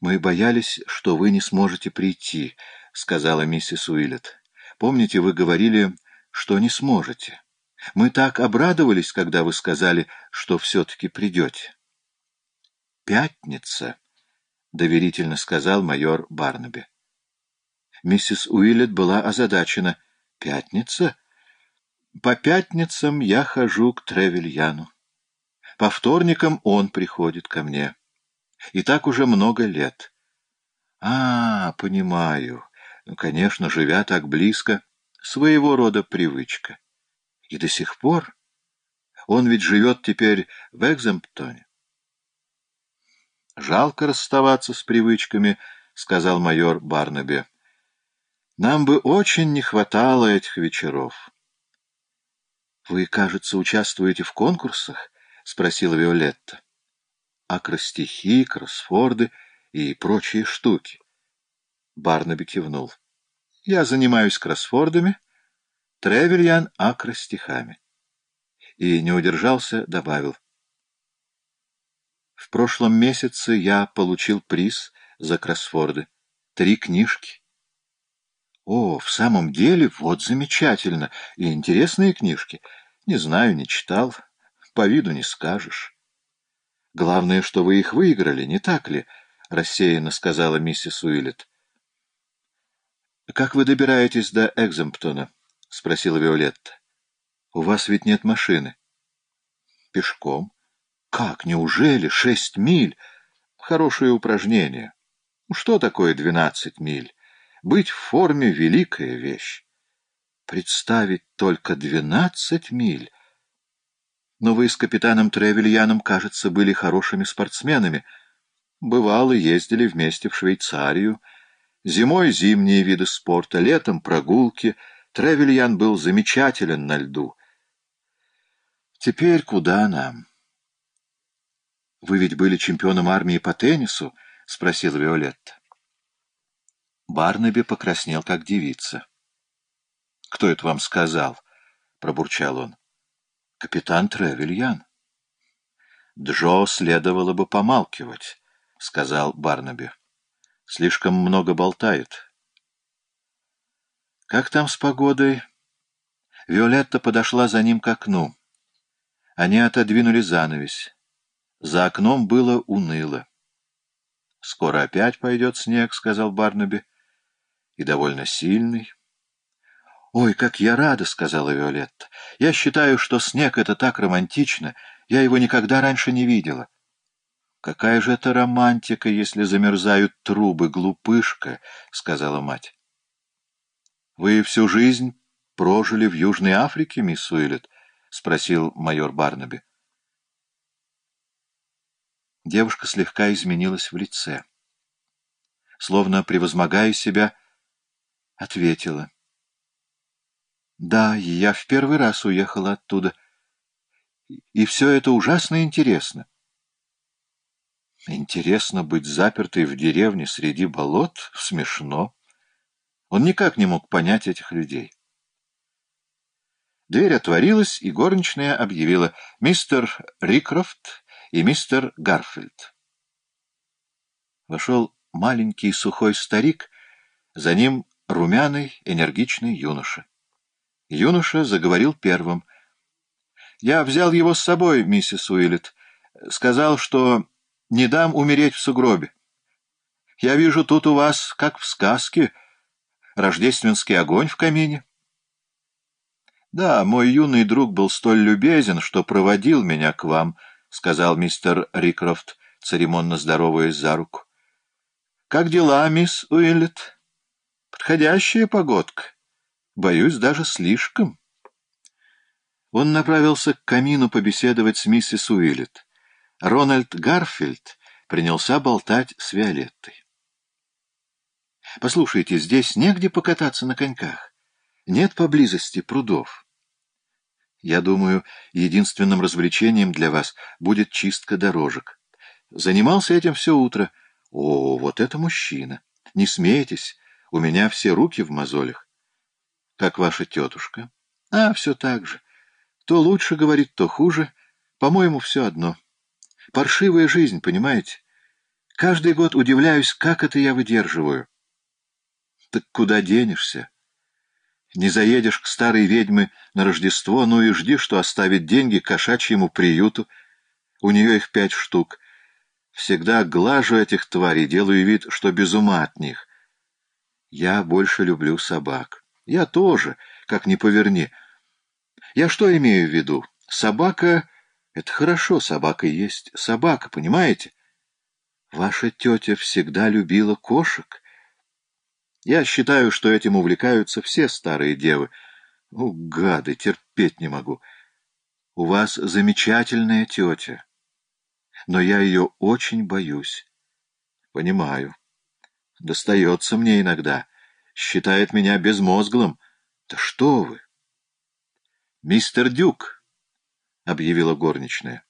«Мы боялись, что вы не сможете прийти», — сказала миссис Уиллет. «Помните, вы говорили, что не сможете. Мы так обрадовались, когда вы сказали, что все-таки придете». «Пятница», — доверительно сказал майор Барнаби. Миссис Уиллет была озадачена. «Пятница? По пятницам я хожу к Тревельяну. По вторникам он приходит ко мне». И так уже много лет. А, понимаю. Ну, конечно, живя так близко, своего рода привычка. И до сих пор? Он ведь живет теперь в Экземптоне. Жалко расставаться с привычками, — сказал майор Барнаби. Нам бы очень не хватало этих вечеров. — Вы, кажется, участвуете в конкурсах? — спросила Виолетта акростихи, кроссфорды и прочие штуки. Барнаби кивнул. Я занимаюсь кроссфордами, Тревельян — акростихами. И не удержался, добавил. В прошлом месяце я получил приз за кроссфорды. Три книжки. О, в самом деле, вот замечательно. И интересные книжки. Не знаю, не читал. По виду не скажешь. Главное, что вы их выиграли, не так ли? — рассеянно сказала миссис Уиллет. — Как вы добираетесь до Экземптона? — спросила Виолетта. — У вас ведь нет машины. — Пешком. — Как, неужели? Шесть миль? Хорошее упражнение. Что такое двенадцать миль? Быть в форме — великая вещь. Представить только двенадцать миль! Но вы с капитаном Тревельяном, кажется, были хорошими спортсменами. Бывало, ездили вместе в Швейцарию. Зимой зимние виды спорта, летом прогулки. Тревельян был замечателен на льду. Теперь куда нам? — Вы ведь были чемпионом армии по теннису? — спросила Виолетта. Барнаби покраснел, как девица. — Кто это вам сказал? — пробурчал он капитан Тревельян. Джо следовало бы помалкивать, — сказал Барнаби. Слишком много болтает. Как там с погодой? Виолетта подошла за ним к окну. Они отодвинули занавесь. За окном было уныло. «Скоро опять пойдет снег», — сказал Барнаби, — «и довольно сильный». «Ой, как я рада!» — сказала Виолетта. «Я считаю, что снег — это так романтично. Я его никогда раньше не видела». «Какая же это романтика, если замерзают трубы, глупышка!» — сказала мать. «Вы всю жизнь прожили в Южной Африке, мисс Уиллет?» — спросил майор Барнаби. Девушка слегка изменилась в лице. Словно превозмогая себя, ответила — да, я в первый раз уехала оттуда. И все это ужасно интересно. Интересно быть запертой в деревне среди болот? Смешно. Он никак не мог понять этих людей. Дверь отворилась, и горничная объявила «Мистер Рикрофт и мистер Гарфилд». Вошел маленький сухой старик, за ним румяный, энергичный юноша. Юноша заговорил первым. «Я взял его с собой, миссис Уиллет. Сказал, что не дам умереть в сугробе. Я вижу, тут у вас, как в сказке, рождественский огонь в камине». «Да, мой юный друг был столь любезен, что проводил меня к вам», — сказал мистер Рикрофт, церемонно здороваясь за руку. «Как дела, мисс Уиллет? Подходящая погодка». Боюсь, даже слишком. Он направился к камину побеседовать с миссис Уиллет. Рональд Гарфилд принялся болтать с Виолеттой. «Послушайте, здесь негде покататься на коньках. Нет поблизости прудов. Я думаю, единственным развлечением для вас будет чистка дорожек. Занимался этим все утро. О, вот это мужчина! Не смейтесь, у меня все руки в мозолях. Как ваша тетушка? А, все так же. То лучше говорит, то хуже. По-моему, все одно. Паршивая жизнь, понимаете? Каждый год удивляюсь, как это я выдерживаю. Так куда денешься? Не заедешь к старой ведьме на Рождество, ну и жди, что оставит деньги кошачьему приюту. У нее их пять штук. Всегда глажу этих тварей, делаю вид, что без ума от них. Я больше люблю собак. Я тоже, как ни поверни. Я что имею в виду? Собака — это хорошо, собака есть собака, понимаете? Ваша тетя всегда любила кошек. Я считаю, что этим увлекаются все старые девы. О, гады, терпеть не могу. У вас замечательная тетя, но я ее очень боюсь. Понимаю. Достается мне иногда. Считает меня безмозглым. Да что вы! Мистер Дюк, — объявила горничная.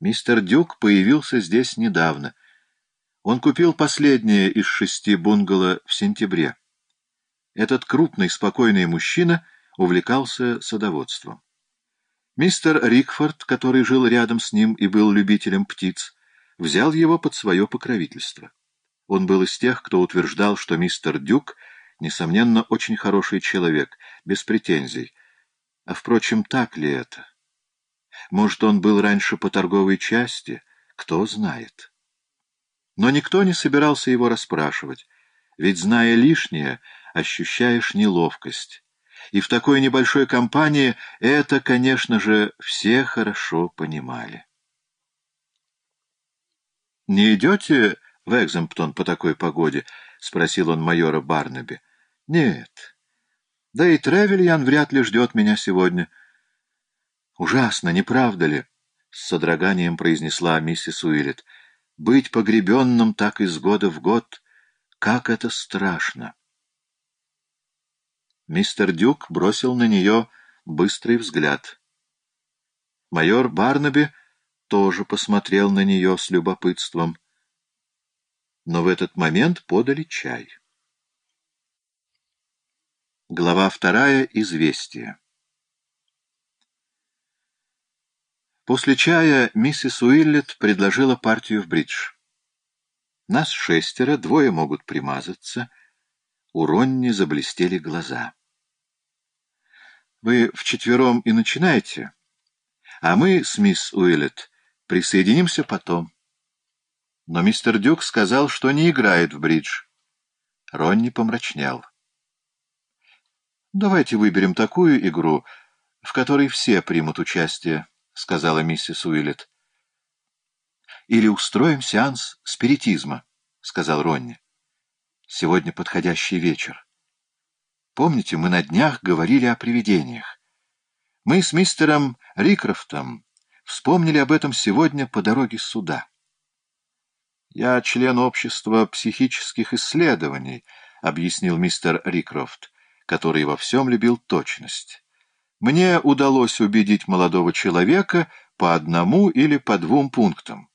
Мистер Дюк появился здесь недавно. Он купил последнее из шести бунгало в сентябре. Этот крупный, спокойный мужчина увлекался садоводством. Мистер Рикфорд, который жил рядом с ним и был любителем птиц, взял его под свое покровительство. Он был из тех, кто утверждал, что мистер Дюк, несомненно, очень хороший человек, без претензий. А, впрочем, так ли это? Может, он был раньше по торговой части, кто знает. Но никто не собирался его расспрашивать, ведь, зная лишнее, ощущаешь неловкость. И в такой небольшой компании это, конечно же, все хорошо понимали. «Не идете в Экземптон по такой погоде?» — спросил он майора Барнаби. «Нет. Да и Тревельян вряд ли ждет меня сегодня». «Ужасно, не правда ли?» — с содроганием произнесла миссис Уиллет. «Быть погребенным так из года в год, как это страшно!» Мистер Дюк бросил на нее быстрый взгляд. Майор Барнаби тоже посмотрел на нее с любопытством. Но в этот момент подали чай. Глава вторая. Известие. После чая миссис Уиллет предложила партию в бридж. Нас шестеро, двое могут примазаться. У Ронни заблестели глаза. Вы вчетвером и начинаете, а мы с мисс Уиллет присоединимся потом. Но мистер Дюк сказал, что не играет в бридж. Ронни помрачнел. «Давайте выберем такую игру, в которой все примут участие», — сказала миссис Уиллет. «Или устроим сеанс спиритизма», — сказал Ронни. «Сегодня подходящий вечер. Помните, мы на днях говорили о привидениях. Мы с мистером Рикрофтом вспомнили об этом сегодня по дороге сюда. «Я член общества психических исследований», — объяснил мистер Рикрофт, который во всем любил точность. Мне удалось убедить молодого человека по одному или по двум пунктам.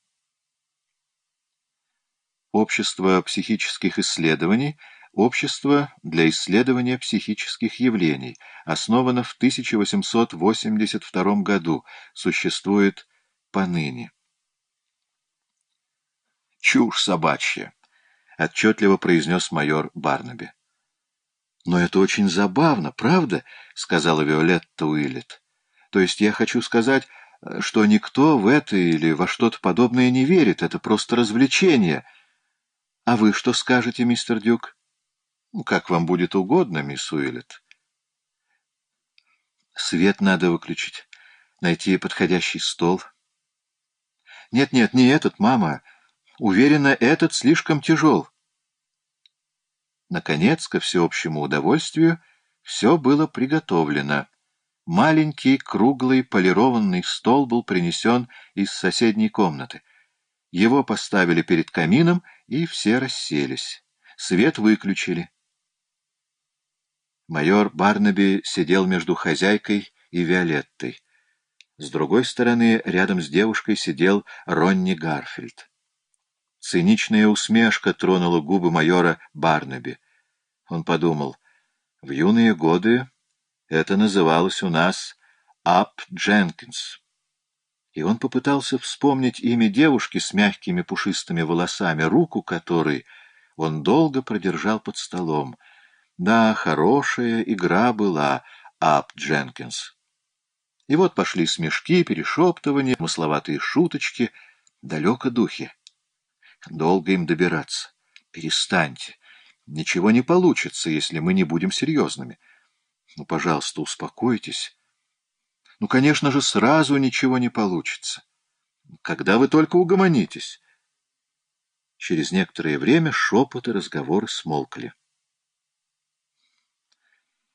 Общество психических исследований — общество для исследования психических явлений, основано в 1882 году, существует поныне. «Чушь собачья», — отчетливо произнес майор Барнаби. «Но это очень забавно, правда?» — сказала Виолетта Уиллет. «То есть я хочу сказать, что никто в это или во что-то подобное не верит. Это просто развлечение. А вы что скажете, мистер Дюк?» «Как вам будет угодно, мисс Уиллет». «Свет надо выключить, найти подходящий стол». «Нет-нет, не этот, мама. Уверена, этот слишком тяжел». Наконец, ко всеобщему удовольствию, все было приготовлено. Маленький круглый полированный стол был принесен из соседней комнаты. Его поставили перед камином, и все расселись. Свет выключили. Майор Барнаби сидел между хозяйкой и Виолеттой. С другой стороны, рядом с девушкой сидел Ронни Гарфильд. Циничная усмешка тронула губы майора Барнаби. Он подумал, в юные годы это называлось у нас «Ап Дженкинс». И он попытался вспомнить имя девушки с мягкими пушистыми волосами, руку которой он долго продержал под столом. Да, хорошая игра была, Ап Дженкинс. И вот пошли смешки, перешептывания, масловатые шуточки, далеко духи. Долго им добираться. Перестаньте. Ничего не получится, если мы не будем серьезными. Ну, пожалуйста, успокойтесь. Ну, конечно же, сразу ничего не получится. Когда вы только угомонитесь. Через некоторое время шепот и разговоры смолкли.